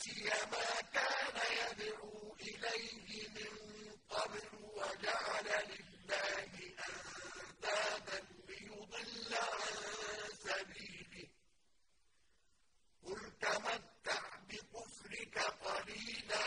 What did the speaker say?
نسي ما كان يدعو إليه من قبل وجعل لله أندادا ليضل عن سبيله. قل تمتع بكفرك قليلا